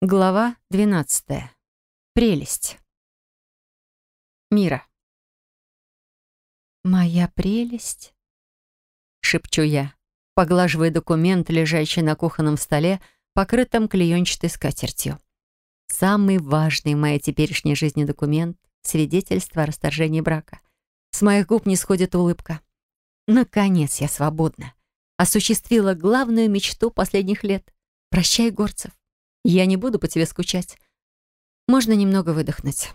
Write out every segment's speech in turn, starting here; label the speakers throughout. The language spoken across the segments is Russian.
Speaker 1: Глава 12. Прелесть. Мира. «Моя прелесть?» — шепчу я, поглаживая документ, лежащий на кухонном столе, покрытым клеенчатой скатертью. Самый важный в моей теперешней жизни документ — свидетельство о расторжении брака. С моих губ не сходит улыбка. Наконец я свободна. Осуществила главную мечту последних лет. Прощай, Горцев. Я не буду по тебе скучать. Можно немного выдохнуть.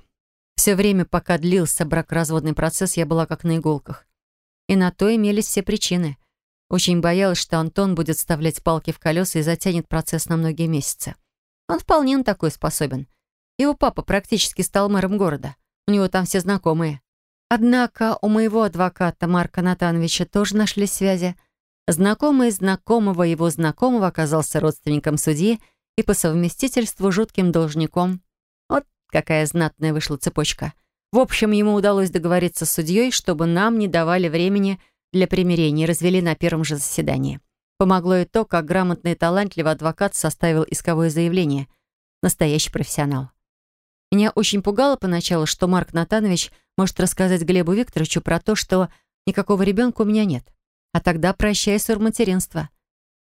Speaker 1: Все время, пока длился брак-разводный процесс, я была как на иголках. И на то имелись все причины. Очень боялась, что Антон будет вставлять палки в колеса и затянет процесс на многие месяцы. Он вполне на такой способен. Его папа практически стал мэром города. У него там все знакомые. Однако у моего адвоката Марка Натановича тоже нашлись связи. Знакомый знакомого его знакомого оказался родственником судьи и по совместительству жутким должником. Вот какая знатная вышла цепочка. В общем, ему удалось договориться с судьей, чтобы нам не давали времени для примирения развели на первом же заседании. Помогло и то, как грамотный и талантливый адвокат составил исковое заявление. Настоящий профессионал. Меня очень пугало поначалу, что Марк Натанович может рассказать Глебу Викторовичу про то, что никакого ребенка у меня нет. А тогда прощай сурматеринство.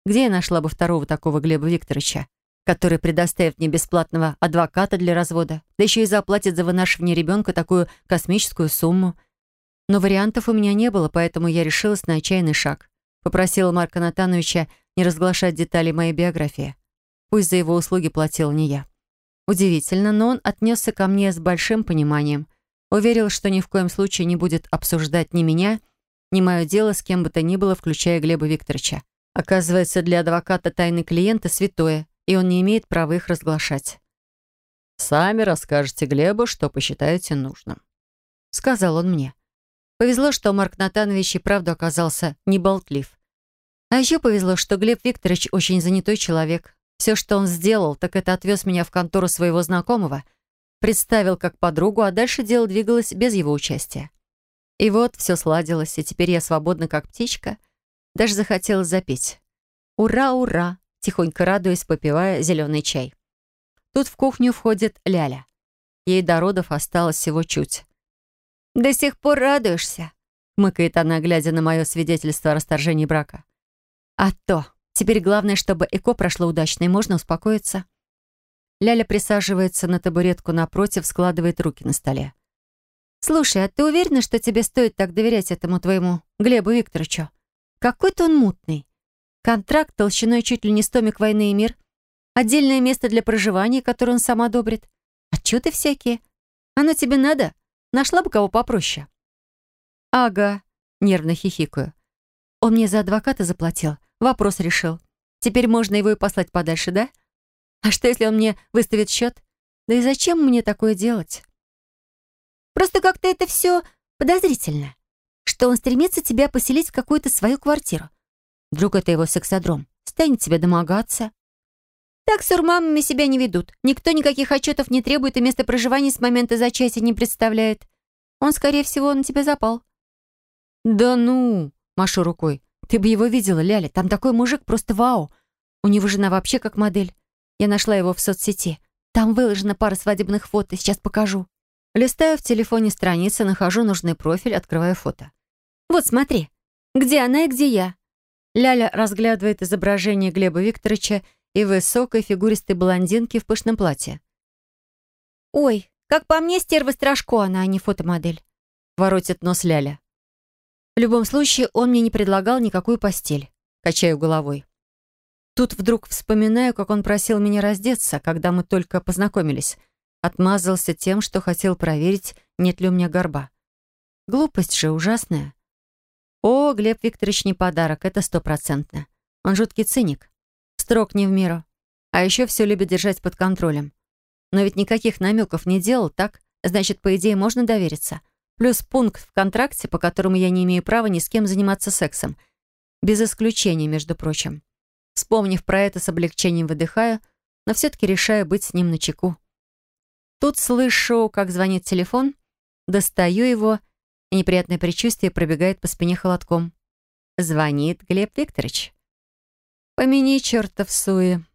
Speaker 1: Где я нашла бы второго такого Глеба Викторовича? Который предоставит мне бесплатного адвоката для развода, да еще и заплатит за вынашивание ребенка такую космическую сумму. Но вариантов у меня не было, поэтому я решилась на отчаянный шаг. Попросила Марка Натановича не разглашать детали моей биографии. Пусть за его услуги платил не я. Удивительно, но он отнесся ко мне с большим пониманием. Уверил, что ни в коем случае не будет обсуждать ни меня, ни мое дело с кем бы то ни было, включая Глеба Викторовича. Оказывается, для адвоката тайны клиента святое, и он не имеет права их разглашать. «Сами расскажете Глебу, что посчитаете нужным», — сказал он мне. Повезло, что Марк Натанович и правда оказался неболтлив. А еще повезло, что Глеб Викторович очень занятой человек. Все, что он сделал, так это отвез меня в контору своего знакомого, представил как подругу, а дальше дело двигалось без его участия. И вот все сладилось, и теперь я свободна как птичка. Даже захотелось запеть. «Ура, ура! Тихонько радуясь, попивая зеленый чай. Тут в кухню входит Ляля. Ей до родов осталось всего чуть. «До сих пор радуешься?» — мыкает она, глядя на мое свидетельство о расторжении брака. «А то. Теперь главное, чтобы ЭКО прошло удачно, и можно успокоиться». Ляля присаживается на табуретку напротив, складывает руки на столе. «Слушай, а ты уверена, что тебе стоит так доверять этому твоему Глебу Викторовичу? Какой-то он мутный. Контракт толщиной чуть ли не стомик войны и мир. Отдельное место для проживания, которое он сам одобрит. Отчеты всякие. Оно тебе надо? Нашла бы кого попроще. Ага, нервно хихикаю. Он мне за адвоката заплатил. Вопрос решил. Теперь можно его и послать подальше, да? А что, если он мне выставит счет? Да и зачем мне такое делать? Просто как-то это все подозрительно. Что он стремится тебя поселить в какую-то свою квартиру. Вдруг это его сексодром. Станет тебе домогаться. Так сурмамами себя не ведут. Никто никаких отчетов не требует и место проживания с момента зачатия не представляет. Он, скорее всего, на тебя запал. «Да ну!» — машу рукой. «Ты бы его видела, Ляля. Там такой мужик, просто вау. У него жена вообще как модель. Я нашла его в соцсети. Там выложена пара свадебных фото. Сейчас покажу». Листаю в телефоне страницы, нахожу нужный профиль, открываю фото. «Вот, смотри. Где она и где я. Ляля разглядывает изображение Глеба Викторовича и высокой фигуристой блондинки в пышном платье. «Ой, как по мне, стерва Страшко она, а не фотомодель», — воротит нос Ляля. В любом случае, он мне не предлагал никакую постель. Качаю головой. Тут вдруг вспоминаю, как он просил меня раздеться, когда мы только познакомились. Отмазался тем, что хотел проверить, нет ли у меня горба. Глупость же ужасная. О, Глеб Викторович не подарок, это стопроцентно. Он жуткий циник. Строг не в меру. А еще все любит держать под контролем. Но ведь никаких намеков не делал, так? Значит, по идее, можно довериться. Плюс пункт в контракте, по которому я не имею права ни с кем заниматься сексом. Без исключения, между прочим. Вспомнив про это, с облегчением выдыхаю, но все-таки решаю быть с ним на чеку. Тут слышу, как звонит телефон, достаю его неприятное предчувствие пробегает по спине холодком. Звонит Глеб Викторович. Помяни чертов суе.